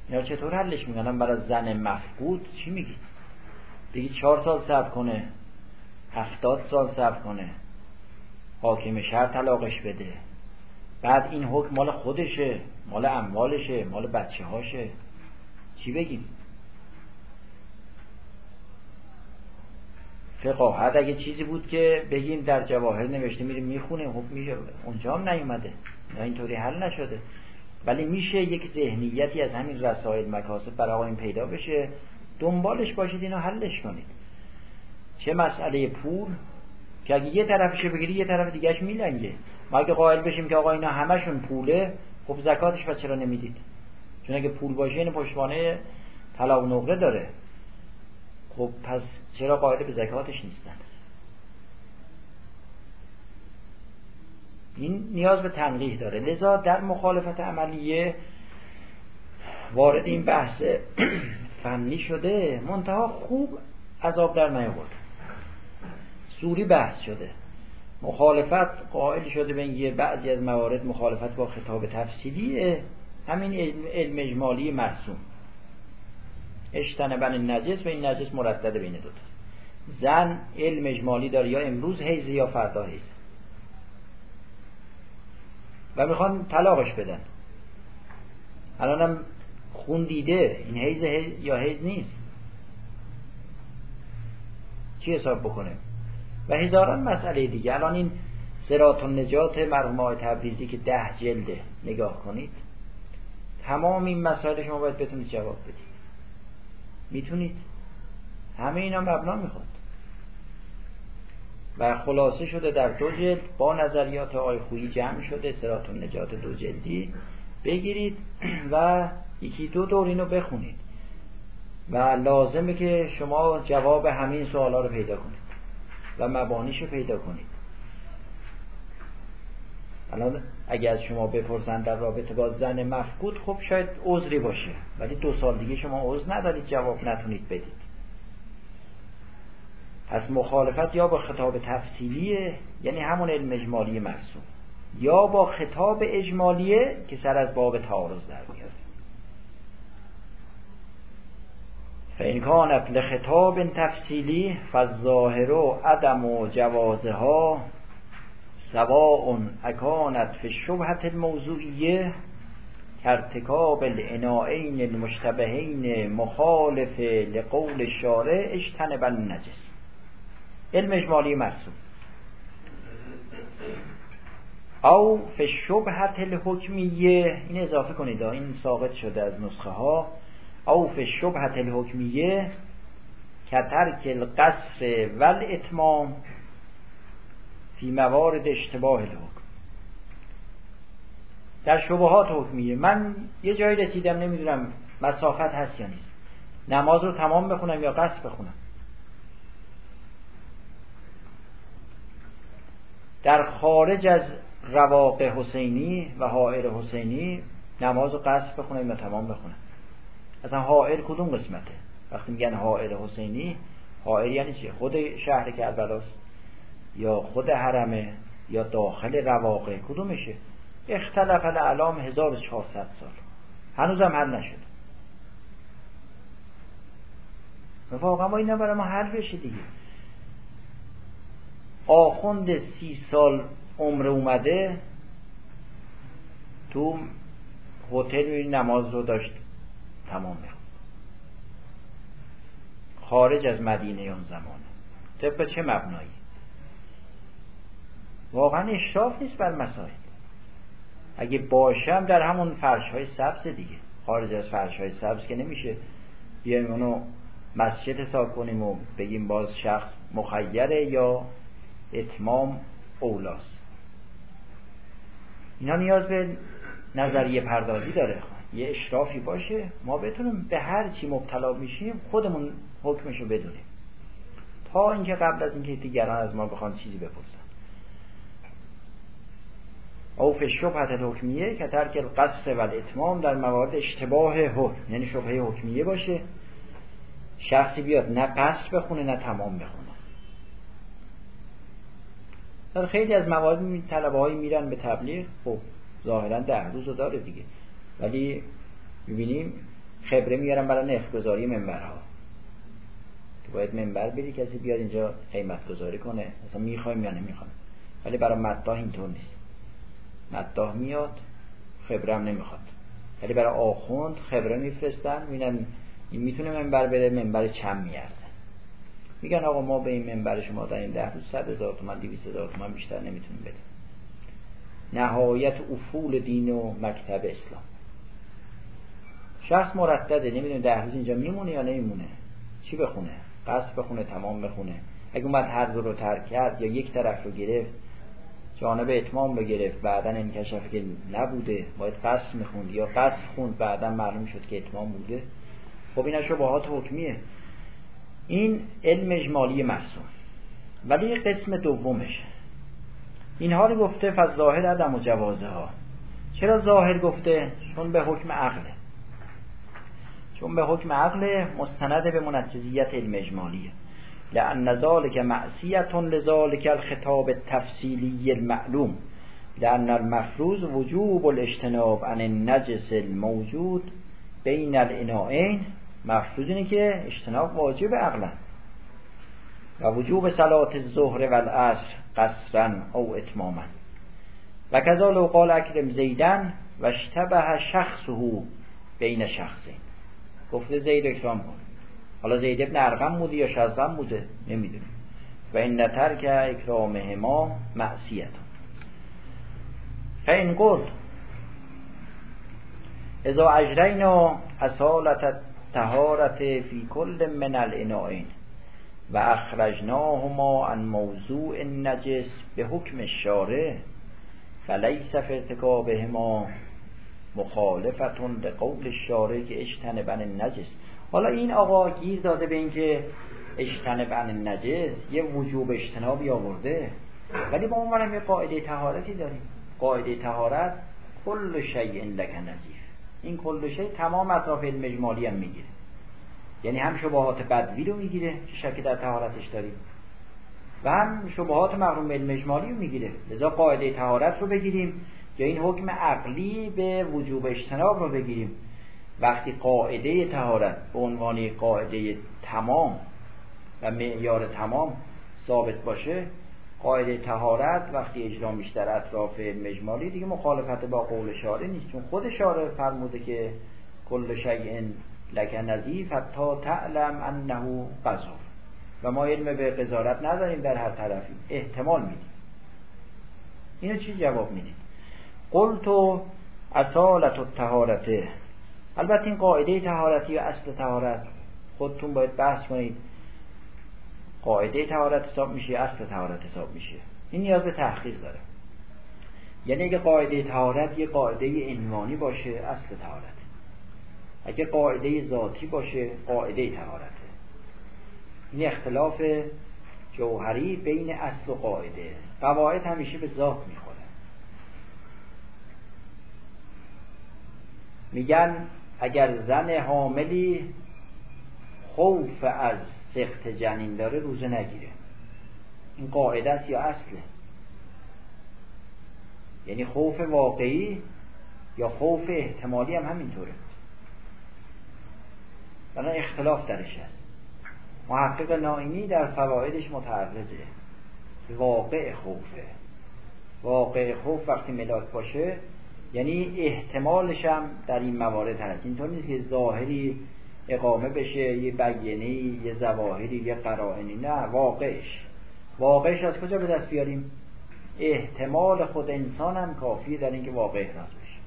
یا چطور حلش می‌کنن؟ برای زن مفقود چی میگید بگید چهار سال صبر کنه هفتاد سال صبر کنه حاکم شهر طلاقش بده. بعد این حکم مال خودشه مال اموالشه مال بچه هاشه چی بگیم؟ فقاهت اگه چیزی بود که بگیم در جواهر نوشته میریم می‌خونیم خب میشه اونجا هم نیومده نه اینطوری حل نشده. ولی میشه یک ذهنیتی از همین رسائل مکاسب برای این پیدا بشه. دنبالش باشید اینو حلش کنید. چه مسئله پول؟ که اگه یه طرفش بگیری یه طرف دیگهش میلنگه. ما اگه قائل بشیم که آقا اینا همشون پوله خب زکاتش پس چرا نمی‌دید؟ چون اگه پول باشه این پشتوانه طلا و نقره داره. خب پس چرا قائل به زکاتش نیستن؟ این نیاز به تنقیح داره. لذا در مخالفت عملیه وارد این بحث (clears throat) فنی شده منتها خوب عذاب در نیاورد. سوری بحث شده. مخالفت قائل شده به یه بعضی از موارد مخالفت با خطاب تفصیلیه. همین علم اجمالی مرسوم. بن نجس و این نجس مردد بین دوتا زن علم اجمالی داره یا امروز حیزه یا فردا حیزه و می‌خوان طلاقش بدن. الانم خون دیده این حیز, یا حیز نیست. چی حساب بکنه؟ و هزاران مسئله دیگه. الان این سرات نجات مرحوم آقای تبریزی که ده جلده نگاه کنید تمام این مسائل شما باید بتونید جواب بدید. می‌تونید. همه اینا مبنا می‌خواد. و خلاصه شده در دو جلد با نظریات آقای خویی جمع شده سرات نجات دو جلدی. بگیرید (clears throat) و یکی دو دور اینو بخونید. و لازمه که شما جواب همین سوالا رو پیدا کنید و مبانیش رو پیدا کنید. الان اگر از شما بپرسن در رابطه با زن مفقود خب شاید عذری باشه. ولی دو سال دیگه شما عذر ندارید جواب نتونید بدید. پس مخالفت یا با خطاب تفصیلیه یعنی همون علم اجمالی مرسوم یا با خطاب اجمالیه که سر از باب تعارض در میاد. فإن كانت لخطاب تفصیلی فالظاهر عدم و جوازها سواء اکانت فی شبهت الموضوعیه کارتکاب الانائین المشتبهین مخالف لقول الشارع اجتنب النجس. علم اجمالی مرسوم. او فی شبهت الحکمیه این اضافه کنید این ساقط شده از نسخه ها او فی شبهت الحکمیه کترک القصر والاتمام فی موارد اشتباه الحکم. در شبهات حکمیه من یه جایی رسیدم نمی‌دونم مسافت هست یا نیست. نماز رو تمام بخونم یا قصد بخونم. در خارج از رواق حسینی و حائر حسینی نماز رو قصد بخونم یا تمام بخونم. اصلا حائر کدوم قسمته؟ وقتی میگن حائر حسینی حائر یعنی چیه؟ خود شهر کربلاست. یا خود حرمه یا داخل رواقع کدومشه؟ اختلف العلام 1400 سال. هنوزم حل نشد واقعا ما این برای ما حل بشه دیگه. آخوند سی سال عمر اومده تو هتل نماز رو داشت تمام می‌خوند. خارج از مدینه اون زمانه. طبق چه مبنایی؟ واقعا اشراف نیست بر مسائل. اگه باشم در همون فرش های سبز دیگه. خارج از فرش های سبز که نمیشه. بیایم اونو مسجد حساب کنیم و بگیم باز شخص مخیره یا اتمام اولاست. اینا نیاز به نظریه پردازی داره. یه اشرافی باشه. ما بتونیم به هر چی مبتلا میشیم خودمون حکمشو بدونیم. تا اینکه قبل از اینکه دیگران از ما بخوان چیزی بپرسن. او فی شبهت الحکمیه که ترک القصد و الاتمام در موارد اشتباه حکم یعنی شبهه حکمیه باشه. شخصی بیاد نه قصد بخونه نه تمام بخونه. در خیلی از موارد طلبه هایی میرن به تبلیغ. خب ظاهرا ده روز رو داره دیگه. ولی می‌بینیم خبره میارن برای نرخ گذاری منبرها. که باید منبر بری کسی بیاد اینجا قیمت گذاری کنه. مثلا می‌خوایم یا نمی‌خوایم. ولی برای مداح اینطور نیست. مداح میاد خبره هم نمی‌خواد. ولی برای آخوند خبره میفرستن می‌بینن این می‌تونه منبر بره منبر چم میارزه میگن آقا ما به این منبر شما در این ده روز صد هزار تومن دیویست هزار تومن بیشتر نمی‌تونیم بدیم. نهایت افول دین و مکتب اسلام. شخص مردده نمی‌دونه ده روز اینجا میمونه یا نمیمونه. چی بخونه؟ قصد بخونه تمام بخونه. اگه اومد هر دو رو ترک کرد یا یک طرف رو گرفت جانب اتمام بگرفت. بعدا انکشف که نبوده باید قصد می‌خوند یا قصد خوند بعدا معلوم شد که اتمام بوده. خب این شبهات حکمیه. این علم اجمالی مرسوم ولی قسم دومش. اینها رو گفته ظاهر عدم و جوازه ها چرا ظاهر گفته؟ چون به حکم عقله چون به حکم عقل مستند به منجزیت علم اجمالیه. لأن ذلك معصیت لذلك الخطاب التفصیلی المعلوم. لأن المفروض وجوب الاجتناب عن النجس الموجود بین الانائین مفروض اینه که اجتناب واجب عقلا. و وجوب صلات الظهر و العصر قصرا او اتماما. و کذا لو قال اکرم زیدن و اشتبه شخصه بین شخصین. گفته زید اکرام کن. حالا زید ابن ارقم بوده یا شزغم بوده؟ نمی‌دونیم و این نتر که اکرامهما معصیت. فین قلت اذا اجرینا اصالت تهارت فی کل من الانائین و اخرجناهما عن موضوع النجس به حکم الشارع فلیس فی ارتکابهما مخالفتون به قول الشارع که اجتنبن النجس. حالا این آقا گیر داده به اینکه اجتنبن النجس یه وجوب اجتنابی آورده. ولی با اون یه قاعده تهارتی داریم. قاعده تهارت کل شیء لک نظیف این کل شیء تمام اطراف علم اجمالی هم می‌گیره. یعنی هم شبهات بدوی رو می‌گیره که شک در تهارتش داریم. و هم شبهات محروم علم اجمالی رو می‌گیره. لذا قاعده تهارت رو بگیریم یا این حکم عقلی به وجوب اجتناب رو بگیریم. وقتی قاعده تهارت به عنوان قاعده تمام و معیار تمام ثابت باشه قاعده تهارت وقتی اجرا میشه در اطراف مجمالی دیگه مخالفت با قول شارع نیست. چون خود شارع فرموده که کل شیء لک نظیف حتی تعلم انه قذار و ما علم به قضارت نداریم در هر طرفی احتمال میدیم. اینو چی جواب میدیم؟ قلت اصالت و تهارته البته این قاعده تهارتی و اصل تهارت خودتون باید بحث کنید. قاعده تهارت حساب میشه اصل تهارت حساب میشه. این نیاز به تحقیق داره. یعنی اگه قاعده تهارت یه قاعده عنوانی باشه اصل تهارت. اگه قاعده ذاتی باشه قاعده تهارته این اختلاف جوهری بین اصل و قاعده. قواعد همیشه به ذات می‌خوره. میگن اگر زن حاملی خوف از سخت جنین داره روزه نگیره. این قاعده است یا اصله یعنی خوف واقعی یا خوف احتمالی هم همینطوره. بنا اختلاف درش هست. محقق نائینی در فوایدش متعرضه واقع خوفه. واقع خوف وقتی ملاک باشه یعنی احتمالش هم در این موارد هست. اینطور نیست که ظاهری اقامه بشه یه بیینی یه زواهری یه قرائنی. نه واقعش. واقعش از کجا به دست بیاریم؟ احتمال خود انسان هم کافیه در اینکه واقع احراز بشه.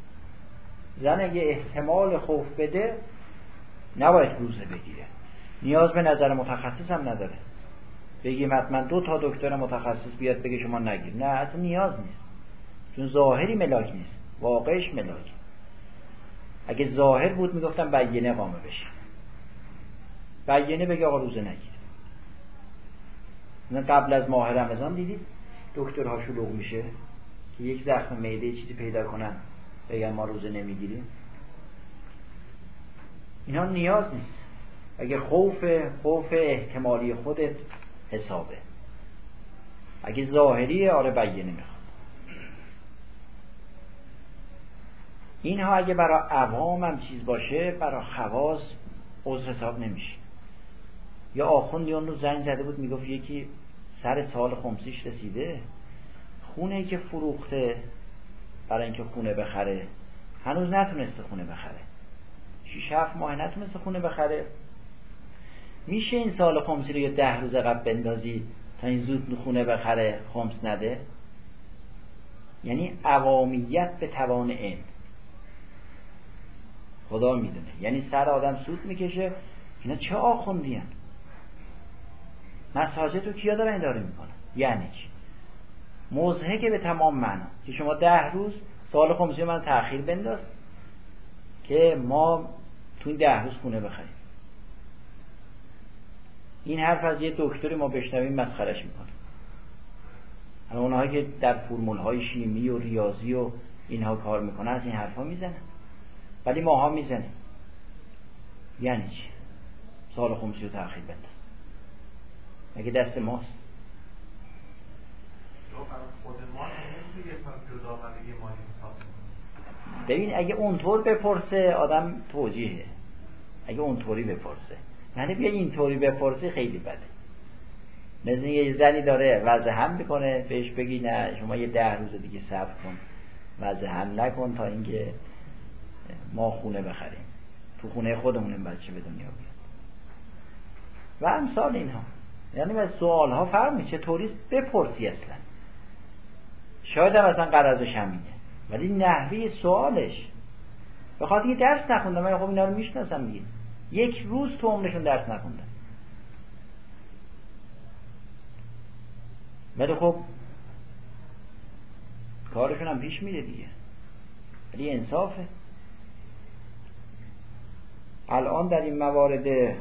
زن اگه احتمال خوف بده نباید روزه بگیره. نیاز به نظر متخصص هم نداره. بگیم حتما دو تا دکتر متخصص بیاد بگه شما نگیر. نه اصلا نیاز نیست. چون ظاهری ملاک نیست. واقعش ملاک. اگه ظاهر بود می‌گفتم بیینه قامه بشه. بیینه بگه آقا روزه نگیر قبل از ماه رمضان دیدید دکترها شلوغ میشه که یک زخم معده چیزی پیدا کنن بگن ما روزه نمی‌گیریم. اینا نیاز نیست. اگه خوف خوف احتمالی خودت حسابه. اگه ظاهری آره بیینه می‌خواد. اینها اگه برای عوام هم چیز باشه برای خواص عذر حساب نمیشه. یا آخوندی اون رو زنگ زده بود می‌گفت یکی سر سال خمسیش رسیده. خونه که فروخته برای اینکه خونه بخره هنوز نتونسته خونه بخره. شیش هفت ماه نتونسته خونه بخره. میشه این سال خمسی رو یه ده روز قبل بندازی تا این زود خونه بخره خمس نده؟ یعنی عوامیت به توان این خدا می‌دونه. یعنی سر آدم سود می‌کشه. اینا چه آخوندی هن؟ مساجد رو کیا دارن اداره می‌کنن؟ یعنی چی؟ که به تمام معنا. که شما ده روز سال خمسی من تأخیر بنداز که ما تو این ده روز خونه بخریم. این حرف از یه دکتری ما بشنویم مسخرش می‌کنه. اما اونهایی که در فرمول های شیمی و ریاضی و اینها کار می‌کنه از این حرفا می‌زنن. ولی ماها می‌زنیم یعنی چی؟ سال خمسی رو تأخیر بنداز مگه دست ماست؟ ببین اگه اونطور بپرسه آدم توجیهه. اگه اونطوری بپرسه. یعنی بیا اینطوری بپرسه خیلی بده. مثل یه زنی داره وضع هم می‌کنه بهش بگی نه شما یه ده روز دیگه صبر کن. وضع هم نکن تا اینکه ما خونه بخریم. تو خونه خودمون این بچه به دنیا بیاد. و امثال اینها. یعنی به سوال ها فرق چطوری بپرسی اصلا. شاید هم اصلا قرضش همینه ولی نحوی سوالش. بخاطر که درس نخوندم من خب اینا رو می‌شناسم دیگه. یک روز تو عمرشون درس نخوندم ولی خب کارشون هم پیش میره دیگه. ولی انصافه. الان در این موارد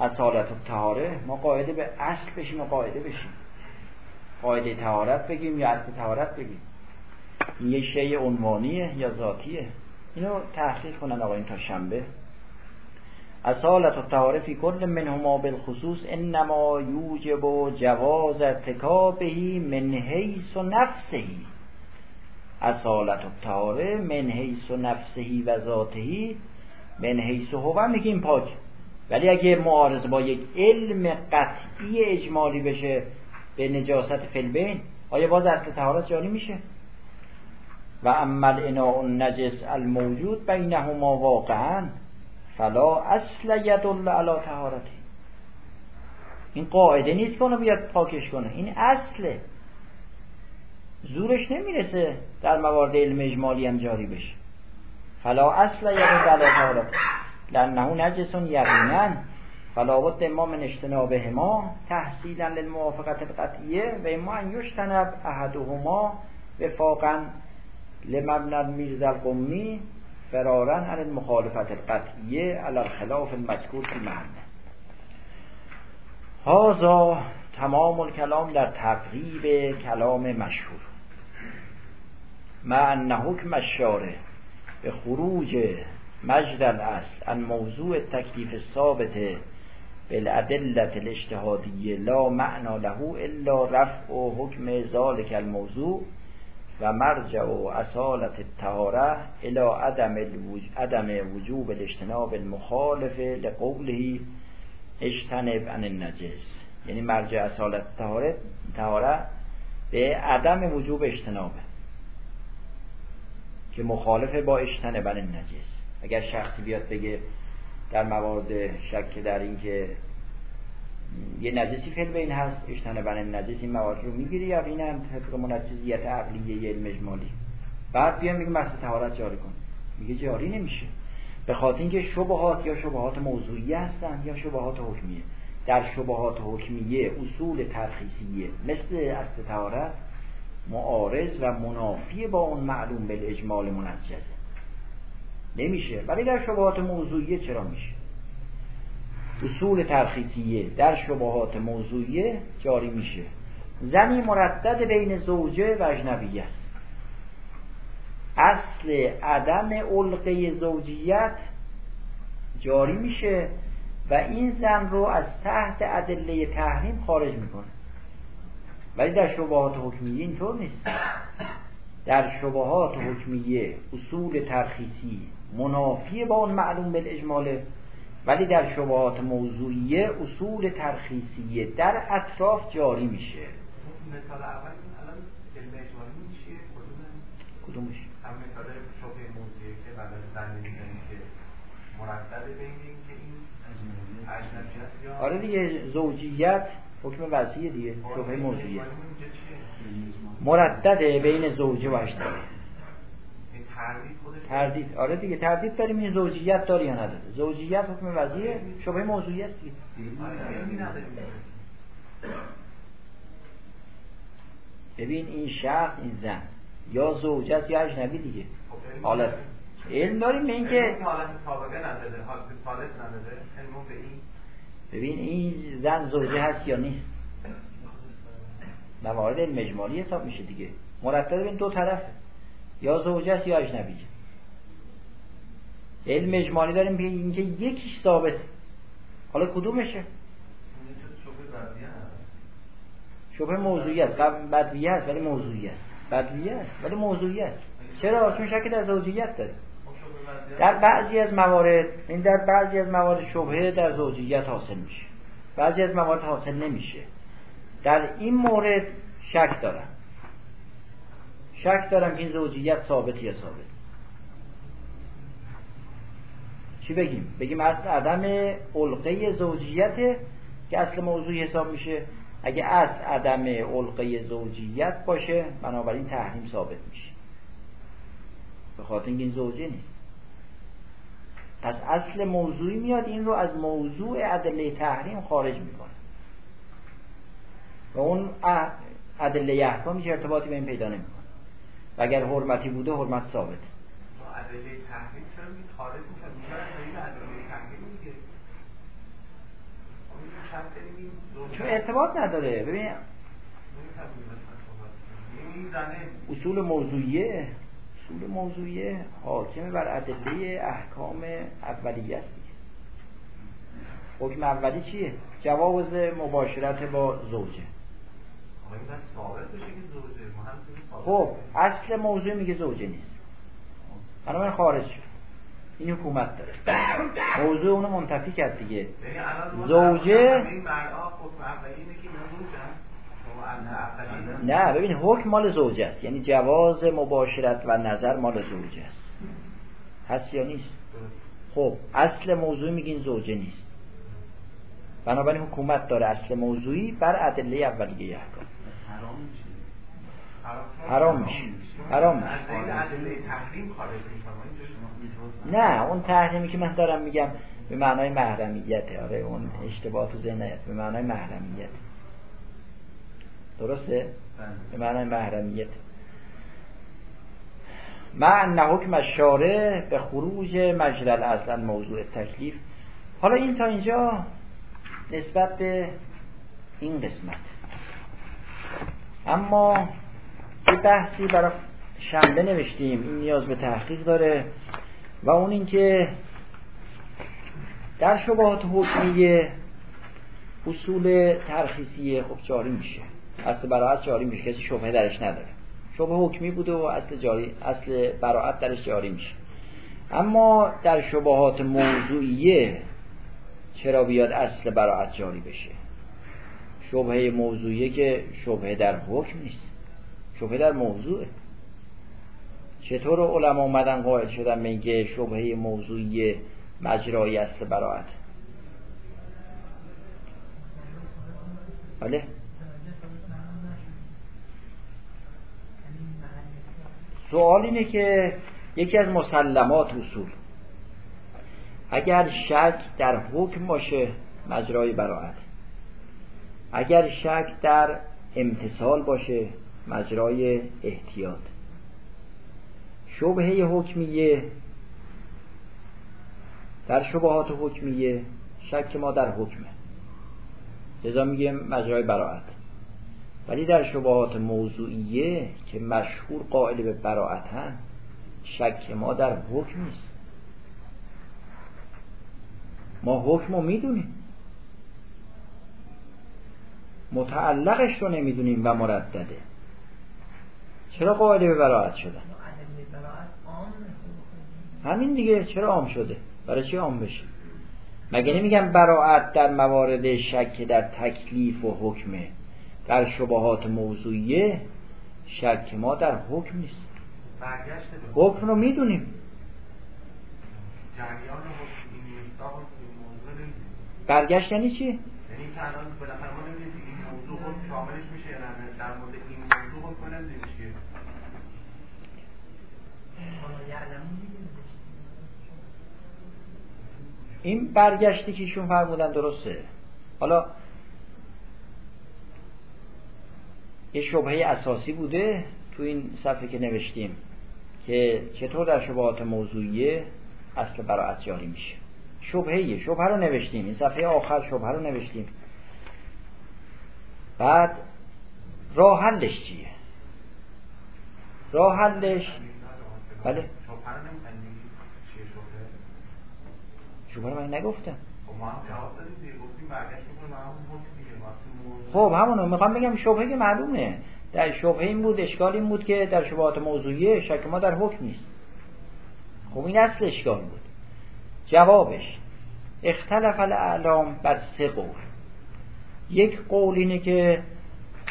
اصالت و تهاره ما قاعده به اصل بشیم و قاعده بشیم. قاعده تهارت بگیم یا اصل تهارت بگیم. این یه شیء عنوانیه یا ذاتیه. اینو تحقیق کنن آقایون تا شنبه. اصالت و تهاره فی کل منهما بالخصوص انما یوجب جواز ارتکابهی من حیث و نفسهی اصالت و تهاره من حیث و نفسهی و ذاتهی من حیث هو میگیم پاک. ولی اگه معارض با یک علم قطعی اجمالی بشه به نجاست فلبین آیا باز اصل تهارت جاری میشه؟ و عمل الاناء النجس الموجود بینهما واقعا فلا اصل یدل علی تهارتی این قاعده نیست که اونو بیاد پاکش کنه. این اصله. زورش نمی‌رسه در موارد علم اجمالی هم جاری بشه. فلا اصل علی تهارتی لانه نجس یقینا. فلا بد ما من اجتنابهما تحصیلا للموافقت القطعیه و اما ان احدهما وفاقا لمبنى میرزا القمی فرارا عن المخالفت القطعیه علی الخلاف المذکور فی محله هازا تمام الکلام در تقریب کلام مشهور. مع ان حکم به خروج مجد الاصل ان موضوع تکلیف ثابت بالعدلت الاجتهادیه لا معنا له الا رفع و حکم ذالک الموضوع و مرجع و اصالت التهاره الى عدم, عدم وجوب الاجتناب المخالف لقوله اجتنب عن النجس. یعنی مرجع اصالت تهاره به عدم وجوب اجتنابه. که مخالف با اجتنب عن النجس. اگر شخصی بیاد بگه در موارد شک در اینکه یه نجسی فعل بین هست اشتن بن نجس این موارد رو می‌گیری یا این هم طبق منجزیت عقلیه علم اجمالی. بعد بیان میگه محض تهارت جاری کن. میگه جاری نمیشه. به خاطر اینکه شبهات یا شبهات موضوعی هستن یا شبهات حکمیه. در شبهات حکمیه اصول ترخیصیه. مثل اصل تهارت معارض و منافی با اون معلوم به اجمال منجزه. نمیشه. ولی در شبهات موضوعیه چرا میشه؟ اصول ترخیصیه در شبهات موضوعیه جاری میشه. زنی مردد بین زوجه و اجنبیه است. اصل عدم علقه زوجیت جاری میشه و این زن رو از تحت ادله تحریم خارج می‌کنه. ولی در شبهات حکمیه اینطور نیست. در شبهات حکمیه اصول ترخیصی منافی با اون معلوم بالاجماله ولی در شبهات موضوعیه اصول ترخیصیه در اطراف جاری میشه. مثال اول الان علم اجمالی چیه؟ کدومش؟ هم مثال شبه موضوعیه که برای زن که مردد بین که این اجنبی یا آره دیگه زوجیت حکم وضعیه دیگه شبه موضوعیه مردد بین زوجه و اجنبی تردید. آره دیگه تردید داریم این زوجیت داری یا نداره زوجیت حکم وضعیه شبه موضوعی است دیگه. ببین این شخص این زن یا زوجه است یا اجنبی دیگه. حالت. علم داریم به اینکه ببین این زن زوجه هست یا نیست؟ موارد اجمالی حساب میشه دیگه. مرتب این دو طرفه یا زوجه است یا اجنبیه علم اجمالی داریم به اینکه یکیش ثابت حالا کدومشه؟ شبه موضوعی است. بدویه است ولی موضوعی است. بدویه است ولی موضوعی است. چرا؟ چون شک در زوجیت داره. در بعضی از موارد این در بعضی از موارد شبهه در زوجیت حاصل میشه. بعضی از موارد حاصل نمیشه. در این مورد شک دارم. شک دارم که این زوجیت ثابت یا ثابت. چی بگیم؟ بگیم اصل عدم علقه زوجیت که اصل موضوعی حساب میشه. اگه اصل عدم علقه زوجیت باشه بنابراین تحریم ثابت میشه. به خاطر اینکه این زوجه نیست. پس اصل موضوعی میاد این رو از موضوع ادله تحریم خارج می‌کنه. و اون ادله احکام هیچ ارتباطی به این پیدا نمی‌کنه. و اگر حرمتی بوده حرمت ثابت ادله تحریم چرا خارج میشه. چون ارتباط نداره. ببین اصول موضوعیه. اصول موضوعیه حاکم بر ادله احکام اولیه است حکم اولی چیه؟ جواز مباشرت با زوجه. خب اصل موضوع میگه زوجه نیست. بنابراین خارج شد این حکومت داره. موضوع اونو منتفی کرد دیگه. زوجه نه ببین حکم مال زوجه است. یعنی جواز مباشرت و نظر مال زوجه است. هست یا نیست؟ خب اصل موضوع میگین زوجه نیست. بنابراین حکومت داره اصل موضوعی بر ادله اولیه احکام. حرام میشه. حرام میشه. نه اون تحریمی که من دارم میگم به معنای محرمیته آره اون اشتباه تو ذهن به معنای محرمیت. درسته؟ به معنای محرمیت. مع حکم الشارع به خروج مجرل اصلا موضوع تکلیف. حالا این تا اینجا نسبت به این قسمت. اما یه بحثی برای شنبه نوشتیم. این نیاز به تحقیق داره. و اون اینکه در شبهات حکمیه اصول ترخیصی خب جاری میشه. اصل براعت جاری میشه. کسی شبهه درش نداره. شبه حکمی بوده و اصل جاری اصل براعت درش جاری میشه. اما در شبهات موضوعیه چرا بیاد اصل براعت جاری بشه؟ شبهه موضوعیه که شبهه در حکم نیست. شبهه در موضوعه. چطور علما اومدن قائل شدن میگه شبهه موضوعی مجرای اصل براعت؟ بله؟ سوال اینه که یکی از مسلمات اصول اگر شک در حکم باشه مجرای براعت. اگر شک در امتصال باشه مجرای احتیاط. شبهه حکمیه در شبهات حکمیه شک ما در حکمه. لذا میگه مجرای براعت. ولی در شبهات موضوعیه که مشهور قائل به براعت شک ما در حکم نیست. ما حکم رو می‌دونیم. متعلقش رو نمی‌دونیم و مردده. چرا قائل به براعت شدن؟ همین دیگه چرا عام شده؟ برای چی عام بشه؟ مگه نمیگم براعت در موارد شک در تکلیف و حکمه؟ در شبهات موضوعیه شک ما در حکم نیست حکم رو می‌دونیم. برگشت یعنی چی؟ یعنی که الان بالاخره ما نمی‌دونیم این موضوع شاملش میشه در مورد این موضوع حکم نمی‌دونیم چیه. این برگشتی که ایشون فرمودن درسته. حالا یه شبهه اساسی بوده تو این صفحه که نوشتیم که چطور در شبهات موضوعیه اصل براعت جاری میشه. شبهه شبهه رو نوشتیم. این صفحه آخر شبهه رو نوشتیم. بعد راه حلش چیه؟ راه حلش بله. شما من نگفتم. خب همونو می‌خوام بگم شبهه که معلومه. در شبهه این بود اشکال این بود که در شبهات موضوعیه شک ما در حکم نیست. خب این اصل اشکال بود. جوابش اختلف الاعلام بر سه قول. یک قول اینه که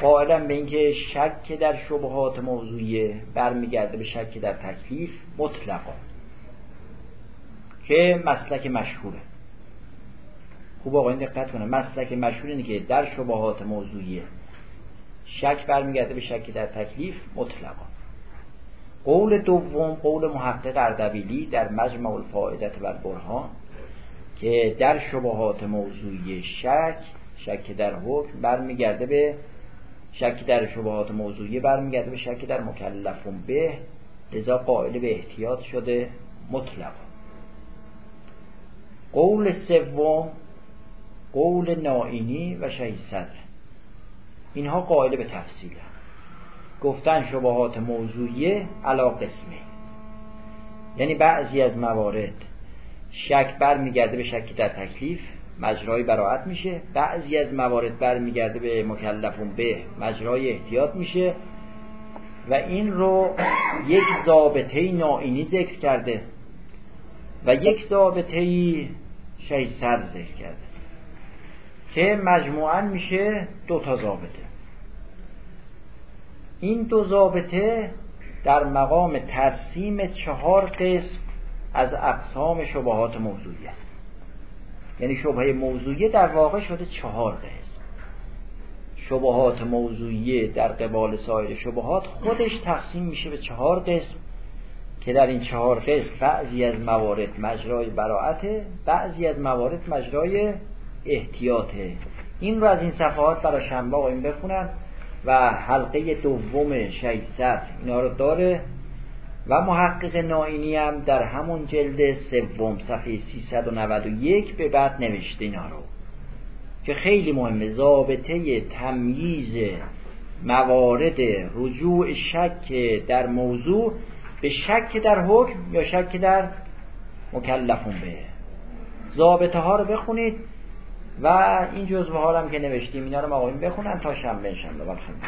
قائلا به اینکه شک در شبهات موضوعیه برمیگرده به شک در تکلیف مطلقا. که مسلک مشهوره. خوب آقایان دقت کنه. مسلک مشهور اینه که در شبهات موضوعیه شک برمیگرده به شک در تکلیف مطلقا. قول دوم قول محقق اردبیلی در مجمع الفائدت و برهان که در شبهات موضوعی شک شک در حکم برمیگرده به شک در شبهات موضوعی برمیگرده به شک در مکلفون به لذا قائل به احتیاط شده مطلق قول سوم قول نائینی و شهی اینها قائل به تفصیل گفتن شبهات موضوعی علا قسمه. یعنی بعضی از موارد شک برمیگرده به شک در تکلیف مجرای براعت میشه. بعضی از موارد برمیگرده به مکلفون به مجرای احتیاط میشه. و این رو یک ضابطه نائینی ذکر کرده و یک ضابطه سر ذکر کرده. که مجموعا میشه دو تا ضابطه. این دو ضابطه در مقام ترسیم چهار قسم از اقسام شبهات موضوعی است. یعنی شبهه موضوعی در واقع شده چهار قسم. شبهات موضوعی در قبال سایر شبهات خودش تقسیم میشه به چهار قسم که در این چهار قسم بعضی از موارد مجرای براعته بعضی از موارد مجرای احتیاطه. این رو از این صفحات برای شنبه آقایون بخونن و حلقه دوم شیصد اینا رو داره. و محقق ناینی هم در همون جلد سوم صفحه 391 به بعد نوشته اینا رو. که خیلی مهمه ضابطه تمییز موارد رجوع شک در موضوع به شک در حکم یا شک در مکلفون به. ضابطه ها رو بخونید. و این جزوه ها هم که نوشتیم اینا رو آقایون بخونن تا شنبه شنبه خیلی